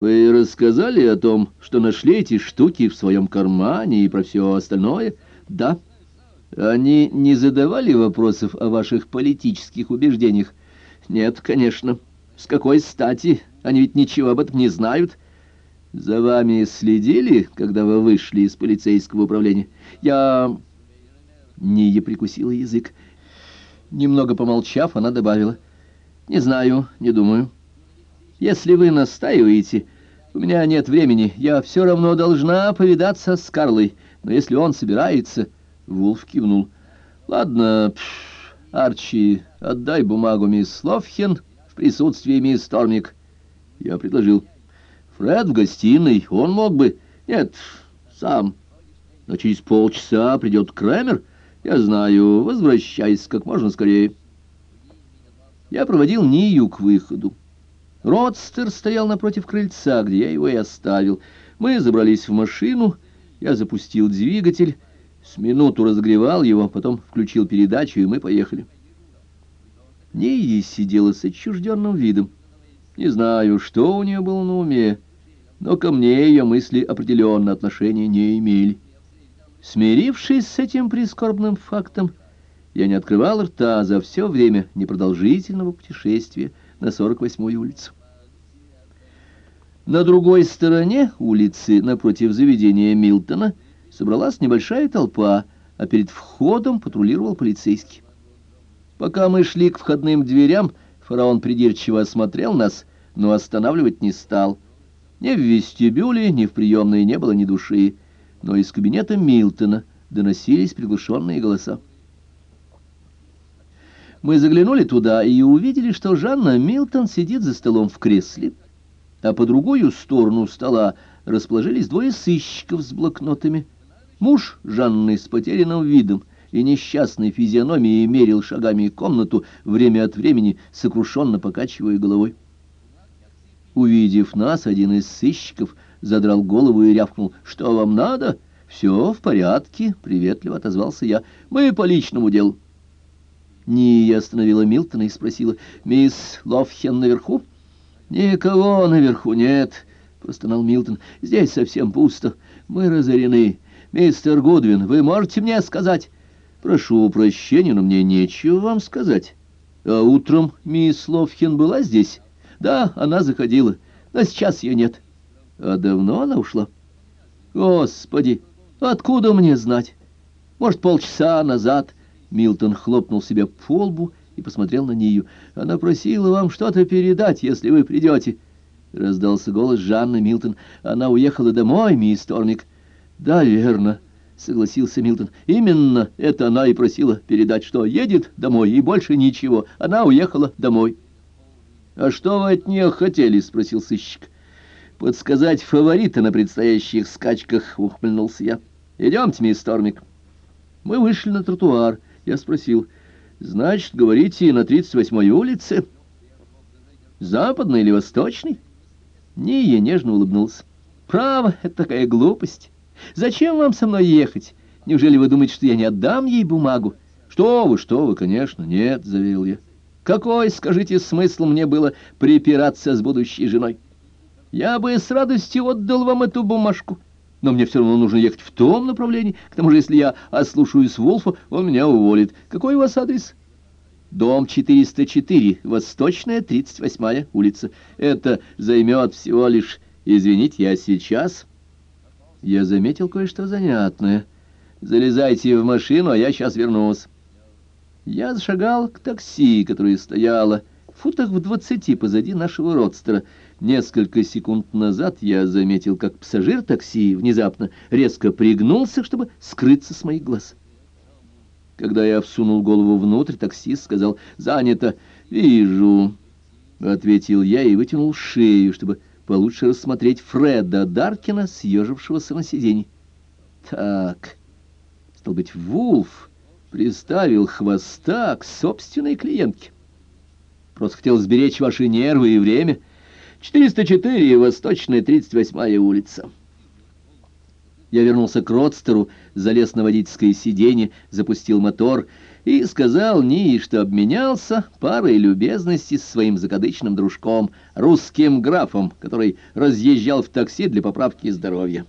Вы рассказали о том, что нашли эти штуки в своем кармане и про все остальное? Да. Они не задавали вопросов о ваших политических убеждениях? Нет, конечно. С какой стати? Они ведь ничего об этом не знают. За вами следили, когда вы вышли из полицейского управления? Я... Ния прикусила язык. Немного помолчав, она добавила. Не знаю, не думаю. Если вы настаиваете, у меня нет времени, я все равно должна повидаться с Карлой, но если он собирается...» Вулф кивнул. «Ладно, пш, Арчи, отдай бумагу мисс Лофхен в присутствии мисс Тормик». Я предложил. «Фред в гостиной, он мог бы...» «Нет, сам. Но через полчаса придет Крэмер. Я знаю, возвращайся как можно скорее». Я проводил Нию к выходу. Родстер стоял напротив крыльца, где я его и оставил. Мы забрались в машину, я запустил двигатель, с минуту разогревал его, потом включил передачу, и мы поехали. Ния сидела с отчужденным видом. Не знаю, что у нее было на уме, но ко мне ее мысли определенно отношения не имели. Смирившись с этим прискорбным фактом, я не открывал рта за все время непродолжительного путешествия, на 48-ю улицу. На другой стороне улицы, напротив заведения Милтона, собралась небольшая толпа, а перед входом патрулировал полицейский. Пока мы шли к входным дверям, фараон придирчиво осмотрел нас, но останавливать не стал. Ни в вестибюле, ни в приемной не было ни души, но из кабинета Милтона доносились приглушенные голоса. Мы заглянули туда и увидели, что Жанна Милтон сидит за столом в кресле, а по другую сторону стола расположились двое сыщиков с блокнотами. Муж Жанны с потерянным видом и несчастной физиономией мерил шагами комнату, время от времени сокрушенно покачивая головой. Увидев нас, один из сыщиков задрал голову и рявкнул. «Что вам надо?» «Все в порядке», — приветливо отозвался я. «Мы по личному делу». Ния остановила Милтона и спросила, «Мисс Лофхен наверху?» «Никого наверху нет», — простонал Милтон. «Здесь совсем пусто. Мы разорены. Мистер Гудвин, вы можете мне сказать?» «Прошу прощения, но мне нечего вам сказать. А утром мисс Лофхен была здесь?» «Да, она заходила, но сейчас ее нет». «А давно она ушла?» «Господи, откуда мне знать? Может, полчаса назад?» Милтон хлопнул себя по лбу и посмотрел на Нию. «Она просила вам что-то передать, если вы придете». Раздался голос Жанны Милтон. «Она уехала домой, мисс Тормик». «Да, верно», — согласился Милтон. «Именно это она и просила передать, что едет домой, и больше ничего. Она уехала домой». «А что вы от нее хотели?» — спросил сыщик. «Подсказать фаворита на предстоящих скачках», — ухмыльнулся я. «Идемте, мисс Тормик». Мы вышли на тротуар. Я спросил, значит, говорите, на 38-й улице? Западной или восточной? Ния нежно улыбнулся. Право, это такая глупость. Зачем вам со мной ехать? Неужели вы думаете, что я не отдам ей бумагу? Что вы, что вы, конечно, нет, заверил я. Какой, скажите, смысл мне было припираться с будущей женой? Я бы с радостью отдал вам эту бумажку но мне все равно нужно ехать в том направлении. К тому же, если я ослушаюсь Волфа, он меня уволит. Какой у вас адрес? Дом 404, Восточная, 38-я улица. Это займет всего лишь... Извините, я сейчас... Я заметил кое-что занятное. Залезайте в машину, а я сейчас вернусь. Я зашагал к такси, которое стояло футах в двадцати позади нашего родстера. Несколько секунд назад я заметил, как пассажир такси внезапно резко пригнулся, чтобы скрыться с моих глаз. Когда я всунул голову внутрь, таксист сказал «Занято». «Вижу», — ответил я и вытянул шею, чтобы получше рассмотреть Фреда Даркина, съежившегося на сиденье. «Так, стал быть, Вулф приставил хвоста к собственной клиентке. Просто хотел сберечь ваши нервы и время». 404, Восточная, 38-я улица. Я вернулся к Родстеру, залез на водительское сиденье, запустил мотор и сказал Нии, что обменялся парой любезностей с своим закадычным дружком, русским графом, который разъезжал в такси для поправки здоровья.